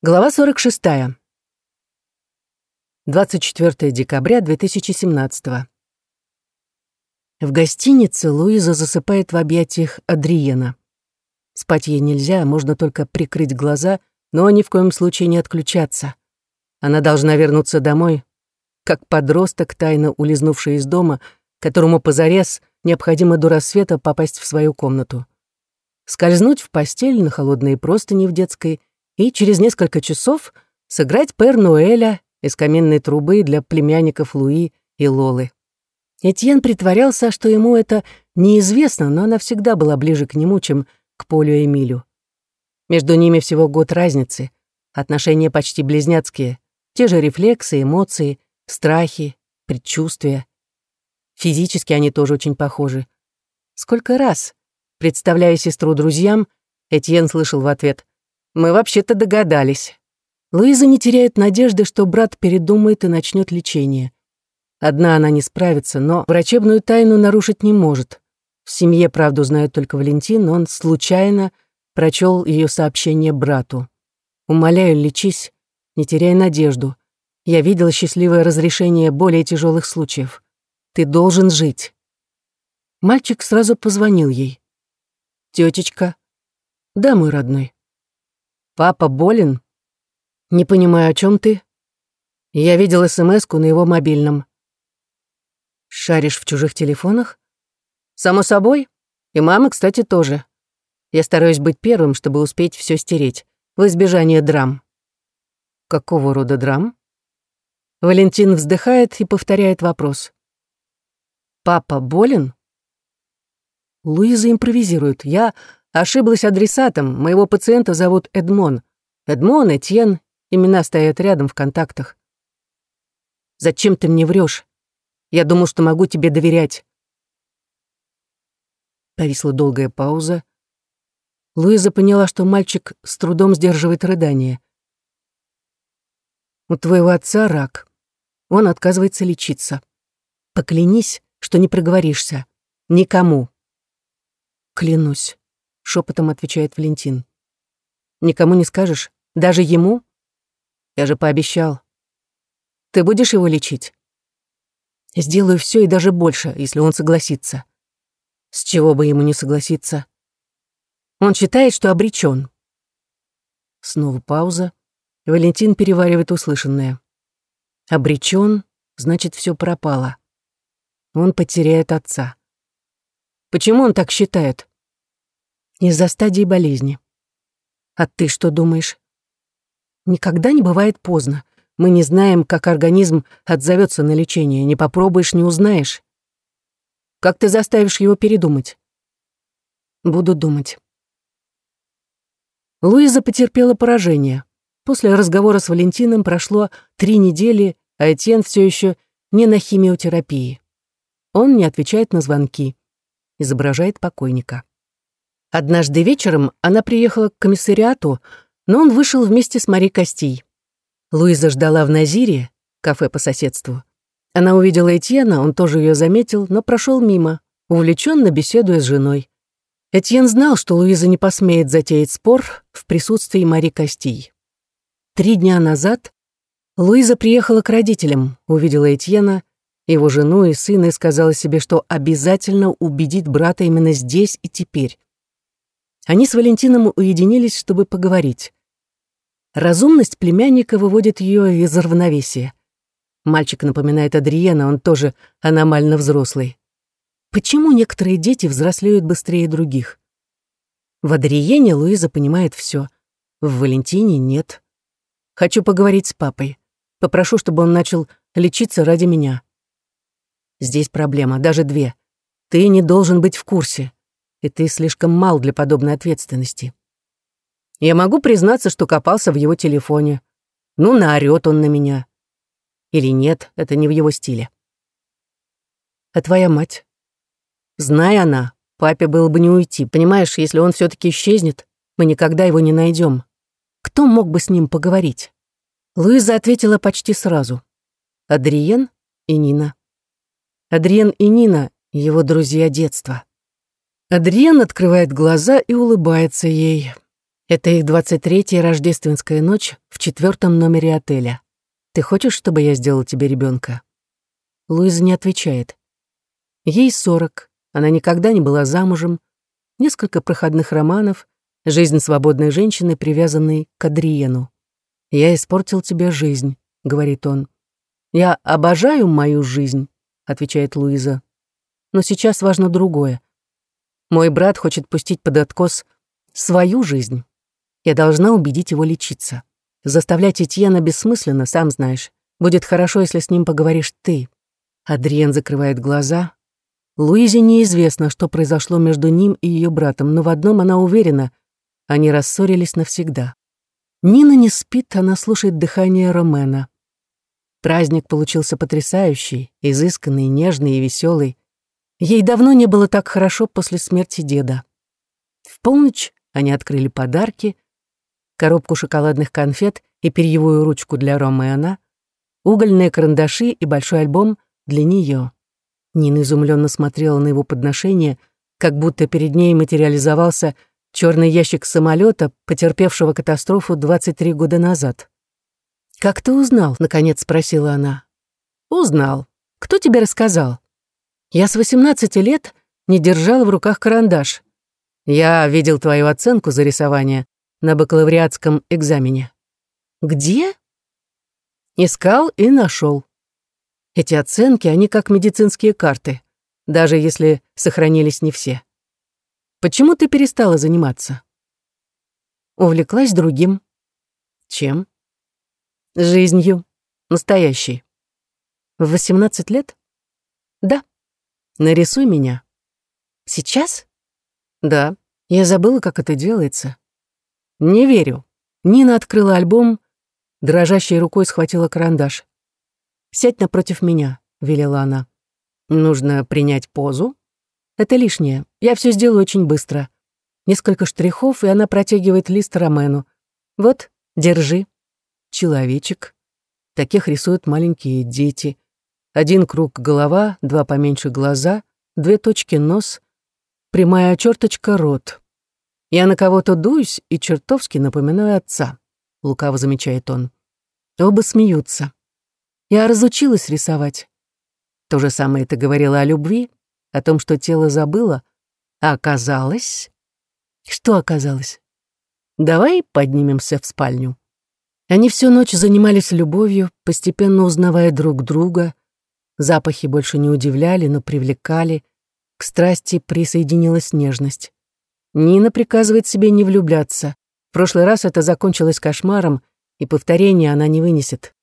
Глава 46. 24 декабря 2017. В гостинице Луиза засыпает в объятиях Адриена. Спать ей нельзя, можно только прикрыть глаза, но ни в коем случае не отключаться. Она должна вернуться домой, как подросток, тайно улизнувший из дома, которому позарез необходимо до рассвета попасть в свою комнату. Скользнуть в постель на холодные простыни в детской — и через несколько часов сыграть Пер Нуэля из каменной трубы для племянников Луи и Лолы. Этьен притворялся, что ему это неизвестно, но она всегда была ближе к нему, чем к Полю Эмилю. Между ними всего год разницы, отношения почти близняцкие, те же рефлексы, эмоции, страхи, предчувствия. Физически они тоже очень похожи. Сколько раз, представляя сестру друзьям, Этьен слышал в ответ мы вообще-то догадались. Луиза не теряет надежды, что брат передумает и начнет лечение. Одна она не справится, но врачебную тайну нарушить не может. В семье правду знает только Валентин, он случайно прочел ее сообщение брату. «Умоляю, лечись, не теряй надежду. Я видела счастливое разрешение более тяжелых случаев. Ты должен жить». Мальчик сразу позвонил ей. «Тетечка?» «Да, мой родной». Папа болен? Не понимаю, о чем ты? Я видел смс на его мобильном. Шаришь в чужих телефонах? Само собой. И мама, кстати, тоже. Я стараюсь быть первым, чтобы успеть все стереть, в избежание драм. Какого рода драм? Валентин вздыхает и повторяет вопрос. «Папа болен?» Луиза импровизирует. «Я Ошиблась адресатом. Моего пациента зовут Эдмон. Эдмон, Этьен. Имена стоят рядом в контактах. Зачем ты мне врешь? Я думал, что могу тебе доверять. Повисла долгая пауза. Луиза поняла, что мальчик с трудом сдерживает рыдание. У твоего отца рак. Он отказывается лечиться. Поклянись, что не проговоришься. Никому. Клянусь шепотом отвечает Валентин. Никому не скажешь? Даже ему? Я же пообещал. Ты будешь его лечить? Сделаю все и даже больше, если он согласится. С чего бы ему не согласиться? Он считает, что обречен. Снова пауза. Валентин переваривает услышанное. Обречен, значит, все пропало. Он потеряет отца. Почему он так считает? Из-за стадии болезни. А ты что думаешь? Никогда не бывает поздно. Мы не знаем, как организм отзовется на лечение. Не попробуешь, не узнаешь. Как ты заставишь его передумать? Буду думать. Луиза потерпела поражение. После разговора с Валентином прошло три недели, а Этьен все еще не на химиотерапии. Он не отвечает на звонки, изображает покойника. Однажды вечером она приехала к комиссариату, но он вышел вместе с Мари Костей. Луиза ждала в Назире, кафе по соседству. Она увидела Этьена, он тоже ее заметил, но прошел мимо, увлеченно беседуя с женой. Этьен знал, что Луиза не посмеет затеять спор в присутствии Мари Костей. Три дня назад Луиза приехала к родителям, увидела Этьена, его жену и сына и сказала себе, что обязательно убедит брата именно здесь и теперь. Они с Валентином уединились, чтобы поговорить. Разумность племянника выводит ее из равновесия. Мальчик напоминает Адриена, он тоже аномально взрослый. Почему некоторые дети взрослеют быстрее других? В Адриене Луиза понимает все. В Валентине нет. Хочу поговорить с папой. Попрошу, чтобы он начал лечиться ради меня. Здесь проблема, даже две. Ты не должен быть в курсе и ты слишком мал для подобной ответственности. Я могу признаться, что копался в его телефоне. Ну, наорёт он на меня. Или нет, это не в его стиле. А твоя мать? Зная она, папе было бы не уйти. Понимаешь, если он все таки исчезнет, мы никогда его не найдем. Кто мог бы с ним поговорить? Луиза ответила почти сразу. Адриен и Нина. Адриен и Нина — его друзья детства. Адриен открывает глаза и улыбается ей. Это их двадцать третья рождественская ночь в четвертом номере отеля. Ты хочешь, чтобы я сделал тебе ребенка? Луиза не отвечает. Ей сорок, она никогда не была замужем, несколько проходных романов, жизнь свободной женщины, привязанной к Адриену. «Я испортил тебе жизнь», — говорит он. «Я обожаю мою жизнь», — отвечает Луиза. «Но сейчас важно другое. Мой брат хочет пустить под откос свою жизнь. Я должна убедить его лечиться. Заставлять Этьена бессмысленно, сам знаешь. Будет хорошо, если с ним поговоришь ты». Адриен закрывает глаза. Луизе неизвестно, что произошло между ним и ее братом, но в одном она уверена — они рассорились навсегда. Нина не спит, она слушает дыхание Ромена. Праздник получился потрясающий, изысканный, нежный и веселый. Ей давно не было так хорошо после смерти деда. В полночь они открыли подарки, коробку шоколадных конфет и перьевую ручку для Ромена, угольные карандаши и большой альбом для нее. Нина изумленно смотрела на его подношение, как будто перед ней материализовался черный ящик самолета, потерпевшего катастрофу 23 года назад. «Как ты узнал?» — наконец спросила она. «Узнал. Кто тебе рассказал?» «Я с 18 лет не держала в руках карандаш. Я видел твою оценку за рисование на бакалавриатском экзамене». «Где?» Искал и нашел. Эти оценки, они как медицинские карты, даже если сохранились не все. Почему ты перестала заниматься? Увлеклась другим. Чем? Жизнью. Настоящей. В 18 лет? Да. Нарисуй меня. Сейчас? Да. Я забыла, как это делается. Не верю. Нина открыла альбом, дрожащей рукой схватила карандаш. «Сядь напротив меня», — велела она. «Нужно принять позу, это лишнее. Я все сделаю очень быстро. Несколько штрихов, и она протягивает лист Ромену. Вот, держи. Человечек. Таких рисуют маленькие дети. Один круг голова, два поменьше глаза, две точки нос, прямая черточка рот. Я на кого-то дуюсь и чертовски напоминаю отца, лукаво замечает он. Оба смеются. Я разучилась рисовать. То же самое ты говорила о любви, о том, что тело забыло, а оказалось... Что оказалось? Давай поднимемся в спальню. Они всю ночь занимались любовью, постепенно узнавая друг друга. Запахи больше не удивляли, но привлекали. К страсти присоединилась нежность. Нина приказывает себе не влюбляться. В прошлый раз это закончилось кошмаром, и повторения она не вынесет.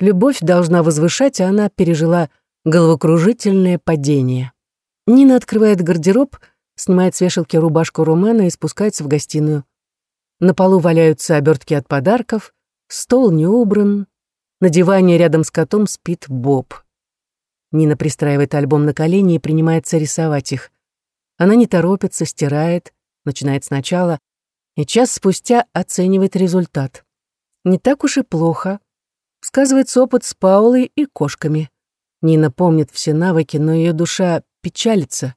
Любовь должна возвышать, а она пережила головокружительное падение. Нина открывает гардероб, снимает с вешалки рубашку Румена и спускается в гостиную. На полу валяются обертки от подарков, стол не убран, на диване рядом с котом спит Боб. Нина пристраивает альбом на колени и принимается рисовать их. Она не торопится, стирает, начинает сначала, и час спустя оценивает результат. Не так уж и плохо. Сказывается опыт с Паулой и кошками. Нина помнит все навыки, но ее душа печалится.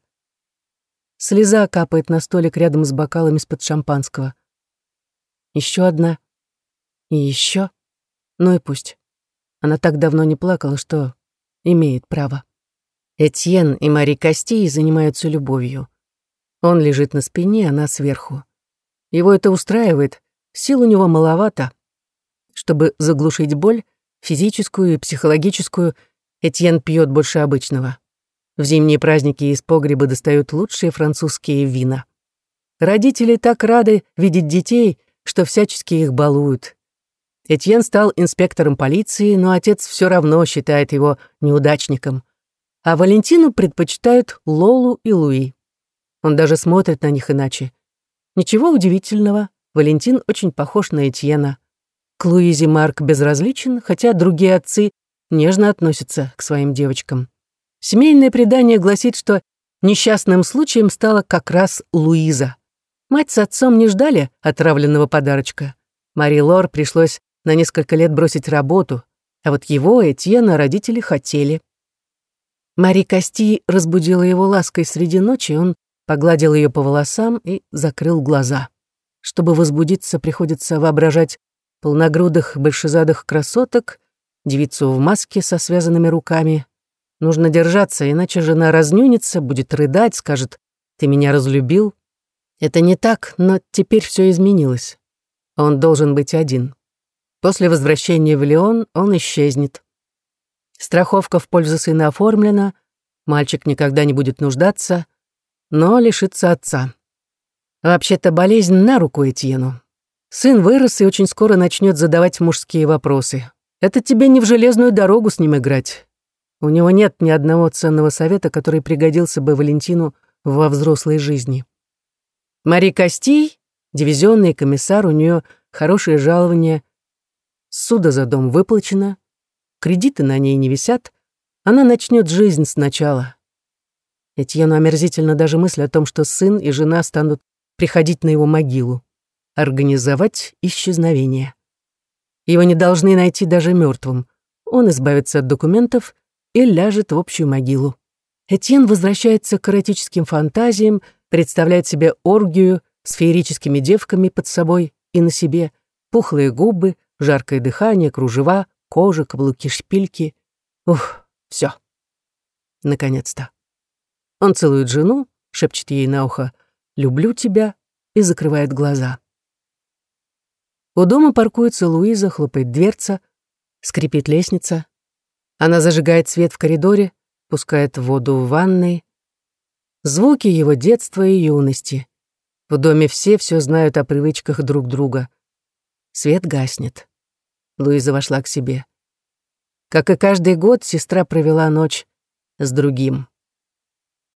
Слеза капает на столик рядом с бокалами из-под шампанского. Еще одна. И еще. Ну и пусть. Она так давно не плакала, что имеет право. Этьен и Мари Костей занимаются любовью. Он лежит на спине, она сверху. Его это устраивает, сил у него маловато. Чтобы заглушить боль, физическую и психологическую, Этьен пьет больше обычного. В зимние праздники из погреба достают лучшие французские вина. Родители так рады видеть детей, что всячески их балуют. Этьен стал инспектором полиции, но отец все равно считает его неудачником. А Валентину предпочитают Лолу и Луи. Он даже смотрит на них иначе. Ничего удивительного, Валентин очень похож на Этьена. К Луизе Марк безразличен, хотя другие отцы нежно относятся к своим девочкам. Семейное предание гласит, что несчастным случаем стала как раз Луиза. Мать с отцом не ждали отравленного подарочка. Мари Лор пришлось на несколько лет бросить работу, а вот его, Этьена, родители хотели. Мари Кости разбудила его лаской среди ночи, он погладил ее по волосам и закрыл глаза. Чтобы возбудиться, приходится воображать полногрудых большезадых красоток, девицу в маске со связанными руками. Нужно держаться, иначе жена разнюнится, будет рыдать, скажет «ты меня разлюбил». Это не так, но теперь все изменилось. Он должен быть один. После возвращения в Леон он исчезнет. Страховка в пользу сына оформлена, мальчик никогда не будет нуждаться, но лишится отца. Вообще-то болезнь на руку Этьену. Сын вырос и очень скоро начнет задавать мужские вопросы. Это тебе не в железную дорогу с ним играть. У него нет ни одного ценного совета, который пригодился бы Валентину во взрослой жизни. Мари Костей, дивизионный комиссар, у нее хорошее жалование, суда за дом выплачено, кредиты на ней не висят, она начнет жизнь сначала. Этьену омерзительно даже мысль о том, что сын и жена станут приходить на его могилу, организовать исчезновение. Его не должны найти даже мертвым. Он избавится от документов и ляжет в общую могилу. Этьен возвращается к эротическим фантазиям, представляет себе оргию с феерическими девками под собой и на себе, пухлые губы, жаркое дыхание, кружева, кожа, каблуки, шпильки. Ух, все. Наконец-то. Он целует жену, шепчет ей на ухо «люблю тебя» и закрывает глаза. У дома паркуется Луиза, хлопает дверца, скрипит лестница. Она зажигает свет в коридоре, пускает воду в ванной. Звуки его детства и юности. В доме все все знают о привычках друг друга. Свет гаснет. Луиза вошла к себе. Как и каждый год, сестра провела ночь с другим.